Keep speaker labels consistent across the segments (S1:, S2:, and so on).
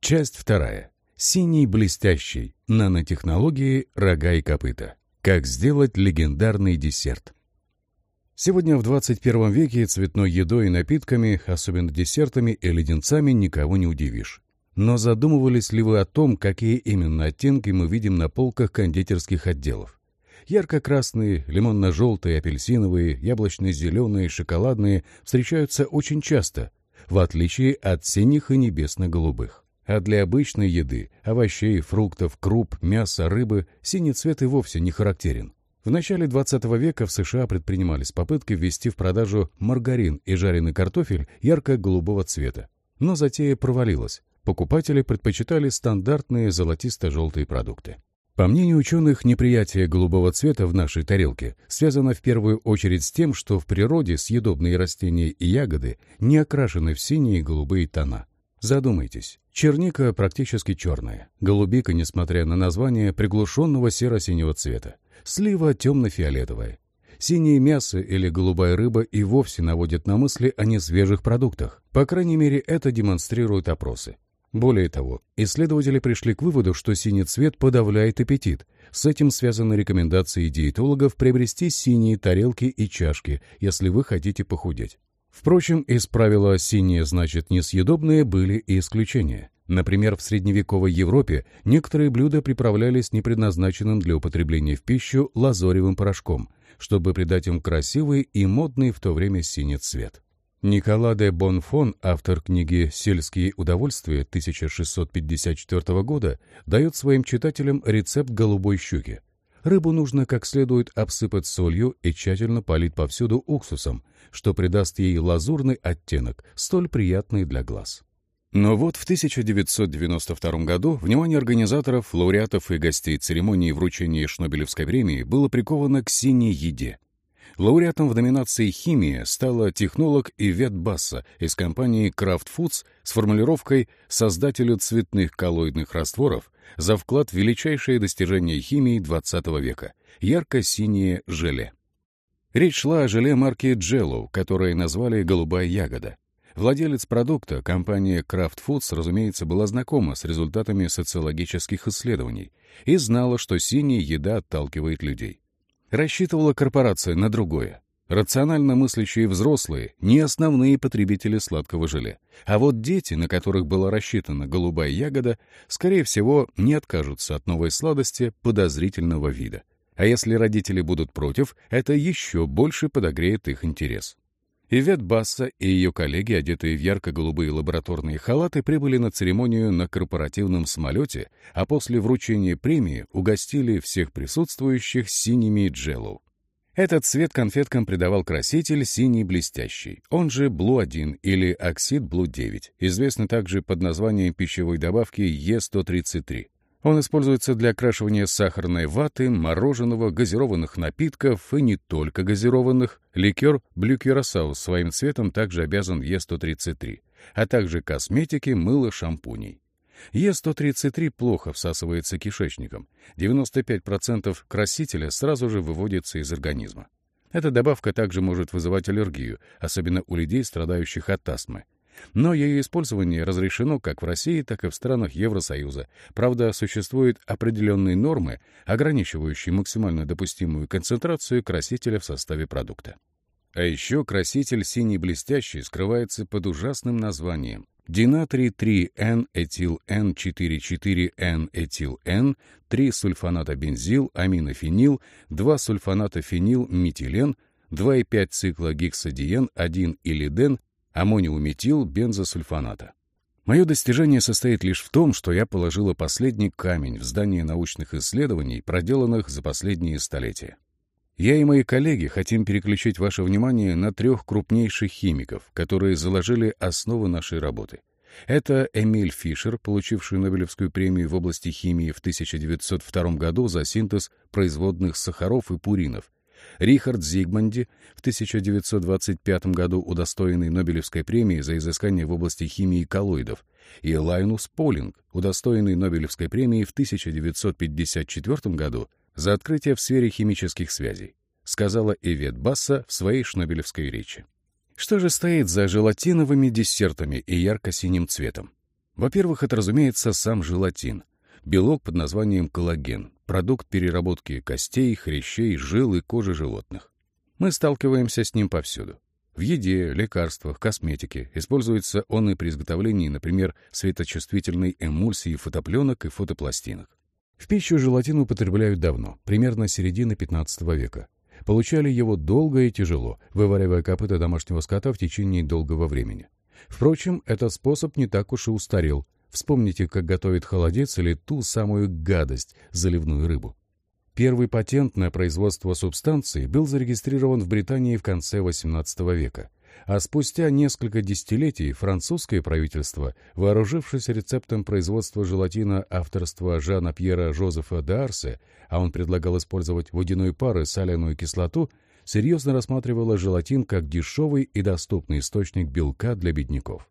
S1: Часть вторая. Синий блестящий. Нанотехнологии, рога и копыта. Как сделать легендарный десерт. Сегодня в 21 веке цветной едой и напитками, особенно десертами и леденцами, никого не удивишь. Но задумывались ли вы о том, какие именно оттенки мы видим на полках кондитерских отделов? Ярко-красные, лимонно-желтые, апельсиновые, яблочно-зеленые, шоколадные встречаются очень часто, в отличие от синих и небесно-голубых. А для обычной еды, овощей, фруктов, круп, мяса, рыбы, синий цвет и вовсе не характерен. В начале 20 века в США предпринимались попытки ввести в продажу маргарин и жареный картофель ярко-голубого цвета. Но затея провалилась. Покупатели предпочитали стандартные золотисто-желтые продукты. По мнению ученых, неприятие голубого цвета в нашей тарелке связано в первую очередь с тем, что в природе съедобные растения и ягоды не окрашены в синие и голубые тона. Задумайтесь, черника практически черная, голубика, несмотря на название, приглушенного серо-синего цвета, слива темно-фиолетовая. Синее мясо или голубая рыба и вовсе наводят на мысли о несвежих продуктах. По крайней мере, это демонстрируют опросы. Более того, исследователи пришли к выводу, что синий цвет подавляет аппетит. С этим связаны рекомендации диетологов приобрести синие тарелки и чашки, если вы хотите похудеть. Впрочем, из правила «синее значит несъедобные» были и исключения. Например, в средневековой Европе некоторые блюда приправлялись непредназначенным для употребления в пищу лазоревым порошком, чтобы придать им красивый и модный в то время синий цвет. Никола де Бонфон, автор книги «Сельские удовольствия» 1654 года, дает своим читателям рецепт голубой щуки. Рыбу нужно как следует обсыпать солью и тщательно полить повсюду уксусом, что придаст ей лазурный оттенок, столь приятный для глаз. Но вот в 1992 году внимание организаторов, лауреатов и гостей церемонии вручения Шнобелевской премии было приковано к синей еде. Лауреатом в номинации «Химия» стала технолог Ивет Басса из компании Kraft Foods с формулировкой «создателю цветных коллоидных растворов» за вклад в величайшее достижение химии XX века — ярко-синее желе. Речь шла о желе марки Jello, которое назвали «голубая ягода». Владелец продукта, компания Kraft Foods, разумеется, была знакома с результатами социологических исследований и знала, что синяя еда отталкивает людей. Рассчитывала корпорация на другое. Рационально мыслящие взрослые — не основные потребители сладкого желе. А вот дети, на которых была рассчитана голубая ягода, скорее всего, не откажутся от новой сладости подозрительного вида. А если родители будут против, это еще больше подогреет их интерес. Ивет Басса и ее коллеги, одетые в ярко-голубые лабораторные халаты, прибыли на церемонию на корпоративном самолете, а после вручения премии угостили всех присутствующих синими джеллоу. Этот цвет конфеткам придавал краситель синий блестящий, он же Blue-1 или оксид Blue-9, известный также под названием пищевой добавки Е133. Он используется для окрашивания сахарной ваты, мороженого, газированных напитков и не только газированных. Ликер Блю своим цветом также обязан Е133, а также косметики, мыло, шампуней. Е133 плохо всасывается кишечником. 95% красителя сразу же выводится из организма. Эта добавка также может вызывать аллергию, особенно у людей, страдающих от астмы. Но ее использование разрешено как в России, так и в странах Евросоюза. Правда, существуют определенные нормы, ограничивающие максимально допустимую концентрацию красителя в составе продукта. А еще краситель синий блестящий скрывается под ужасным названием Динатрий 3-Н-этил-Н-4-4-Н-этил-Н, 3-сульфаната-бензил, аминофенил, 2-сульфаната-фенил-метилен, 2,5 цикла гексадиен, 1-илиден, аммониуметил бензосульфаната. Мое достижение состоит лишь в том, что я положила последний камень в здание научных исследований, проделанных за последние столетия. Я и мои коллеги хотим переключить ваше внимание на трех крупнейших химиков, которые заложили основы нашей работы. Это Эмиль Фишер, получивший Нобелевскую премию в области химии в 1902 году за синтез производных сахаров и пуринов, Рихард Зигманди, в 1925 году удостоенный Нобелевской премии за изыскание в области химии коллоидов, и Лайнус Полинг, удостоенный Нобелевской премии в 1954 году за открытие в сфере химических связей, сказала Эвет Басса в своей шнобелевской речи. Что же стоит за желатиновыми десертами и ярко-синим цветом? Во-первых, это, разумеется, сам желатин. Белок под названием коллаген, продукт переработки костей, хрящей, жил и кожи животных. Мы сталкиваемся с ним повсюду. В еде, лекарствах, косметике используется он и при изготовлении, например, светочувствительной эмульсии фотопленок и фотопластинок. В пищу желатин употребляют давно, примерно с середины 15 века. Получали его долго и тяжело, вываривая копыта домашнего скота в течение долгого времени. Впрочем, этот способ не так уж и устарел. Вспомните, как готовит холодец или ту самую гадость – заливную рыбу. Первый патент на производство субстанции был зарегистрирован в Британии в конце XVIII века, а спустя несколько десятилетий французское правительство, вооружившись рецептом производства желатина авторства Жана Пьера Жозефа д'Арсе, а он предлагал использовать водяной пар и соляную кислоту, серьезно рассматривало желатин как дешевый и доступный источник белка для бедняков.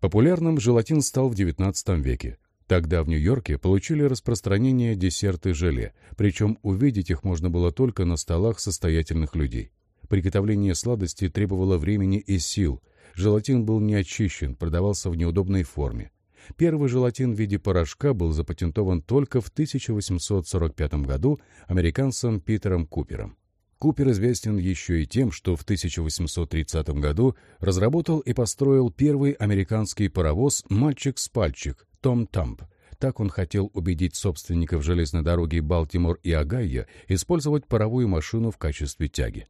S1: Популярным желатин стал в XIX веке, Тогда в Нью-Йорке получили распространение десерты желе, причем увидеть их можно было только на столах состоятельных людей. Приготовление сладости требовало времени и сил. Желатин был не очищен, продавался в неудобной форме. Первый желатин в виде порошка был запатентован только в 1845 году американцем Питером Купером. Купер известен еще и тем, что в 1830 году разработал и построил первый американский паровоз «Мальчик с пальчик», том Тамп. Так он хотел убедить собственников железной дороги Балтимор и Огайо использовать паровую машину в качестве тяги.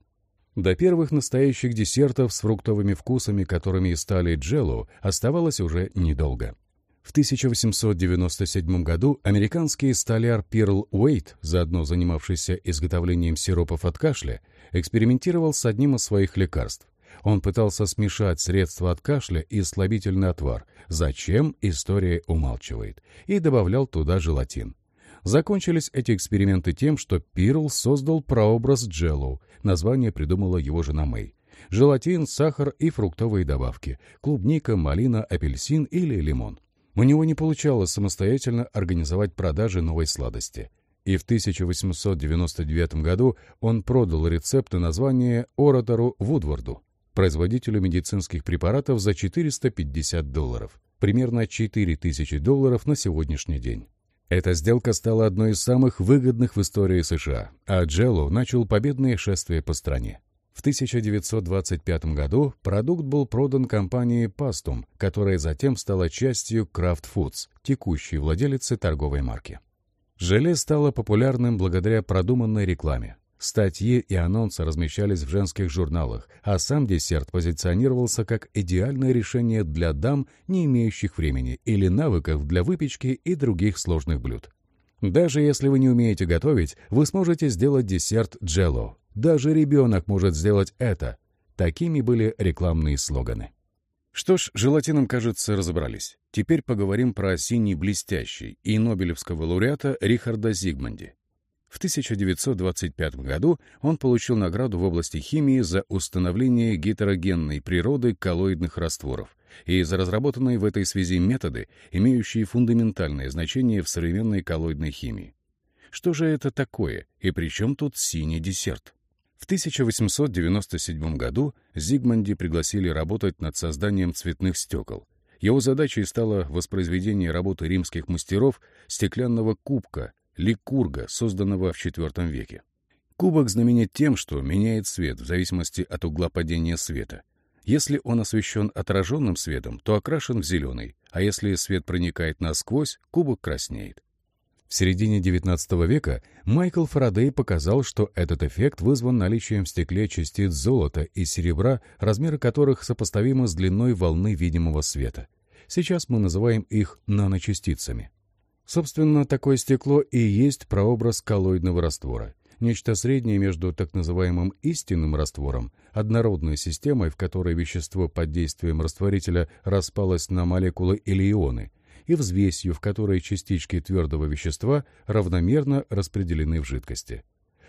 S1: До первых настоящих десертов с фруктовыми вкусами, которыми и стали джелло, оставалось уже недолго. В 1897 году американский столяр Перл Уэйт, заодно занимавшийся изготовлением сиропов от кашля, экспериментировал с одним из своих лекарств. Он пытался смешать средства от кашля и слабительный отвар, зачем история умалчивает, и добавлял туда желатин. Закончились эти эксперименты тем, что Пирл создал прообраз Джеллоу, название придумала его жена Мэй. Желатин, сахар и фруктовые добавки, клубника, малина, апельсин или лимон. У него не получалось самостоятельно организовать продажи новой сладости. И в 1899 году он продал рецепт на название оратору Вудварду производителю медицинских препаратов за 450 долларов, примерно 4000 долларов на сегодняшний день. Эта сделка стала одной из самых выгодных в истории США, а Джелло начал победное шествие по стране. В 1925 году продукт был продан компании Pastum, которая затем стала частью Kraft Foods, текущей владелицы торговой марки. Желе стало популярным благодаря продуманной рекламе. Статьи и анонсы размещались в женских журналах, а сам десерт позиционировался как идеальное решение для дам, не имеющих времени или навыков для выпечки и других сложных блюд. Даже если вы не умеете готовить, вы сможете сделать десерт джелло. Даже ребенок может сделать это. Такими были рекламные слоганы. Что ж, желатином, кажется, разобрались. Теперь поговорим про синий блестящий и Нобелевского лауреата Рихарда Зигманди. В 1925 году он получил награду в области химии за установление гетерогенной природы коллоидных растворов и за разработанные в этой связи методы, имеющие фундаментальное значение в современной коллоидной химии. Что же это такое, и при чем тут синий десерт? В 1897 году Зигманди пригласили работать над созданием цветных стекол. Его задачей стало воспроизведение работы римских мастеров стеклянного кубка ликурга, созданного в IV веке. Кубок знаменит тем, что меняет цвет в зависимости от угла падения света. Если он освещен отраженным светом, то окрашен в зеленый, а если свет проникает насквозь, кубок краснеет. В середине XIX века Майкл Фарадей показал, что этот эффект вызван наличием в стекле частиц золота и серебра, размеры которых сопоставимы с длиной волны видимого света. Сейчас мы называем их наночастицами. Собственно, такое стекло и есть прообраз коллоидного раствора. Нечто среднее между так называемым истинным раствором, однородной системой, в которой вещество под действием растворителя распалось на молекулы или ионы, и взвесью, в которой частички твердого вещества равномерно распределены в жидкости.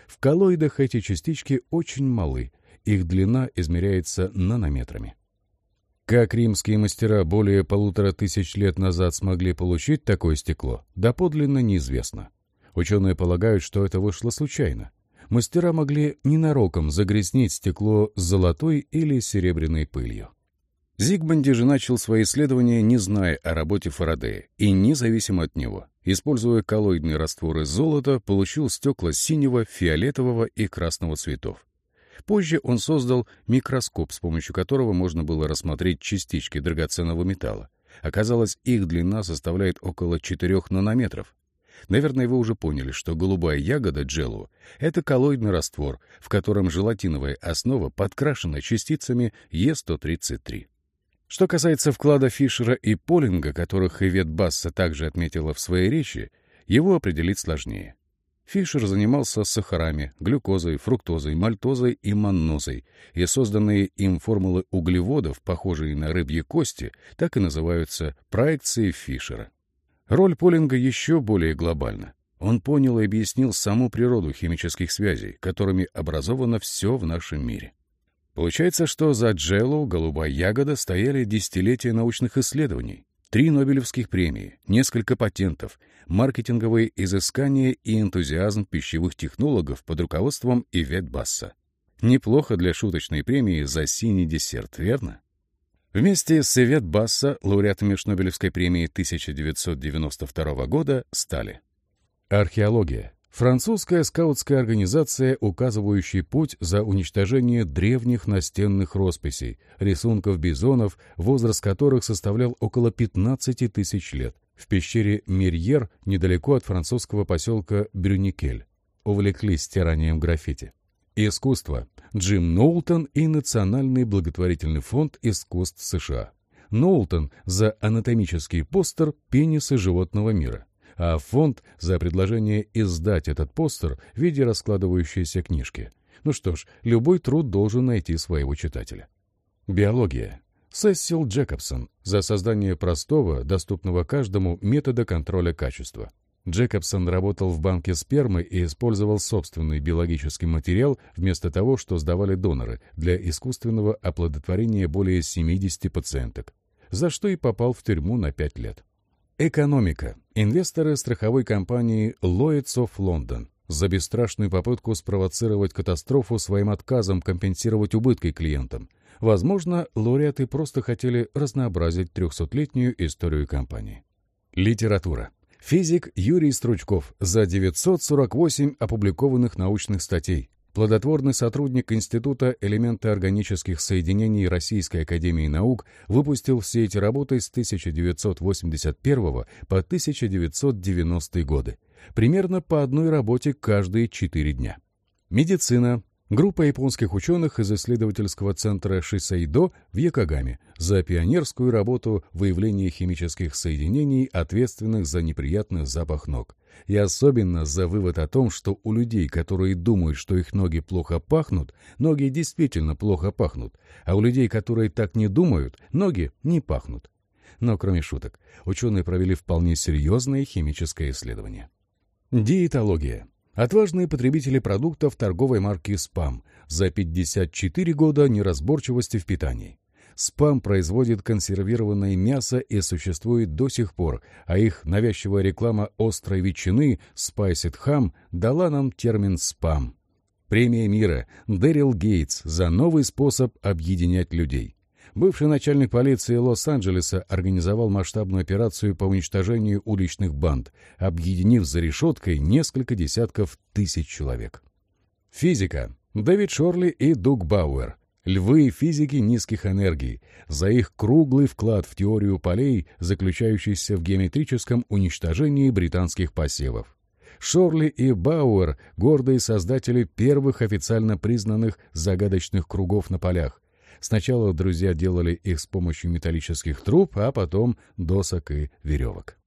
S1: В коллоидах эти частички очень малы, их длина измеряется нанометрами. Как римские мастера более полутора тысяч лет назад смогли получить такое стекло, доподлинно неизвестно. Ученые полагают, что это вышло случайно. Мастера могли ненароком загрязнить стекло золотой или серебряной пылью. Зигмунди же начал свои исследования, не зная о работе Фарадея и независимо от него. Используя коллоидные растворы золота, получил стекла синего, фиолетового и красного цветов. Позже он создал микроскоп, с помощью которого можно было рассмотреть частички драгоценного металла. Оказалось, их длина составляет около 4 нанометров. Наверное, вы уже поняли, что голубая ягода джелу — это коллоидный раствор, в котором желатиновая основа подкрашена частицами Е133. Что касается вклада Фишера и Полинга, которых Ивет Басса также отметила в своей речи, его определить сложнее. Фишер занимался сахарами, глюкозой, фруктозой, мальтозой и маннозой, и созданные им формулы углеводов, похожие на рыбьи кости, так и называются проекцией Фишера. Роль Полинга еще более глобальна. Он понял и объяснил саму природу химических связей, которыми образовано все в нашем мире. Получается, что за Джеллоу «Голубая ягода» стояли десятилетия научных исследований, три Нобелевских премии, несколько патентов, маркетинговые изыскания и энтузиазм пищевых технологов под руководством Ивет Басса. Неплохо для шуточной премии за синий десерт, верно? Вместе с Ивет Басса лауреатами Шнобелевской премии 1992 года стали Археология Французская скаутская организация, указывающая путь за уничтожение древних настенных росписей, рисунков бизонов, возраст которых составлял около 15 тысяч лет, в пещере Мирьер, недалеко от французского поселка Брюникель. Увлеклись стиранием граффити. Искусство. Джим Ноултон и Национальный благотворительный фонд искусств США. Ноултон за анатомический постер «Пенисы животного мира» а фонд за предложение издать этот постер в виде раскладывающейся книжки. Ну что ж, любой труд должен найти своего читателя. Биология. Сессил Джекобсон за создание простого, доступного каждому метода контроля качества. Джекобсон работал в банке спермы и использовал собственный биологический материал вместо того, что сдавали доноры для искусственного оплодотворения более 70 пациенток, за что и попал в тюрьму на 5 лет. Экономика. Инвесторы страховой компании Lloyds of London за бесстрашную попытку спровоцировать катастрофу своим отказом компенсировать убытки клиентам. Возможно, лауреаты просто хотели разнообразить трехсотлетнюю историю компании. Литература. Физик Юрий Стручков за 948 опубликованных научных статей, Плодотворный сотрудник Института элемента органических соединений Российской Академии Наук выпустил все эти работы с 1981 по 1990 годы, примерно по одной работе каждые четыре дня. Медицина, Группа японских ученых из исследовательского центра Шисейдо в Якогаме за пионерскую работу выявления химических соединений, ответственных за неприятный запах ног. И особенно за вывод о том, что у людей, которые думают, что их ноги плохо пахнут, ноги действительно плохо пахнут, а у людей, которые так не думают, ноги не пахнут. Но кроме шуток, ученые провели вполне серьезное химическое исследование. Диетология. Отважные потребители продуктов торговой марки «Спам» за 54 года неразборчивости в питании. «Спам» производит консервированное мясо и существует до сих пор, а их навязчивая реклама острой ветчины «Spiced Ham» дала нам термин «спам». Премия мира Дэрил Гейтс за новый способ объединять людей. Бывший начальник полиции Лос-Анджелеса организовал масштабную операцию по уничтожению уличных банд, объединив за решеткой несколько десятков тысяч человек. Физика. Дэвид Шорли и Дуг Бауэр. Львы физики низких энергий. За их круглый вклад в теорию полей, заключающийся в геометрическом уничтожении британских посевов. Шорли и Бауэр — гордые создатели первых официально признанных загадочных кругов на полях, Сначала друзья делали их с помощью металлических труб, а потом досок и веревок.